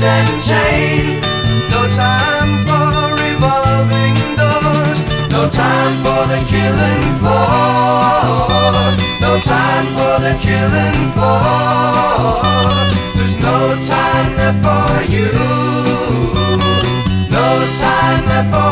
No time for revolving doors. No time for the killing floor. No time for the killing floor. There's no time left for you. No time left for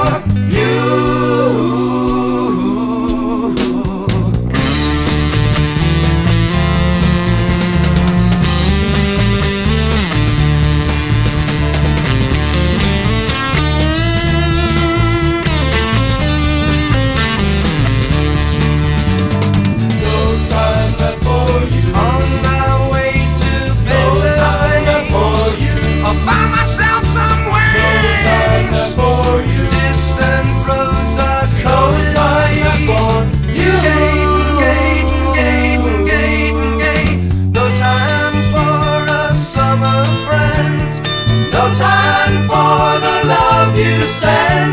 Time for the love you send.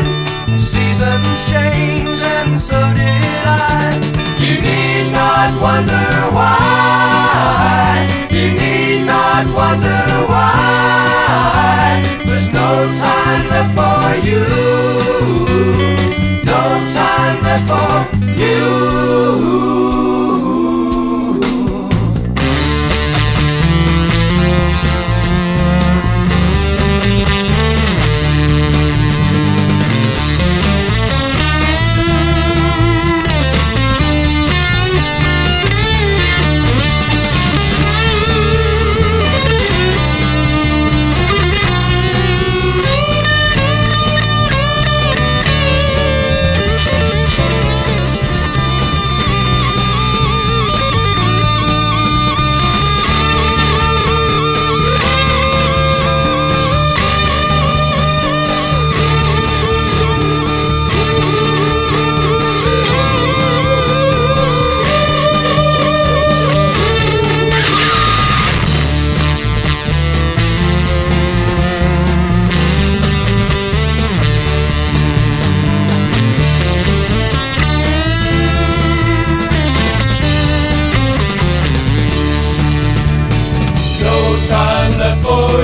Seasons change and so did I. You need not wonder why. You need not wonder why. There's no time left for you. No time left for you.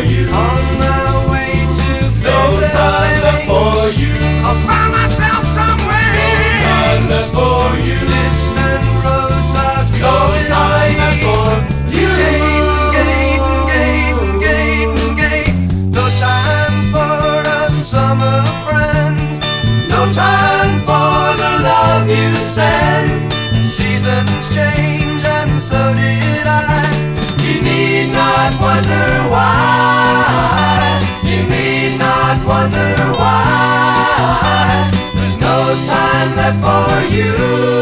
No for you. I'll find myself somewhere. Left for you. Distant roads are No for you. No time for a summer friend. No time for the love you send. Seasons change and so did I. You need not wonder wonder why. There's no time left for you.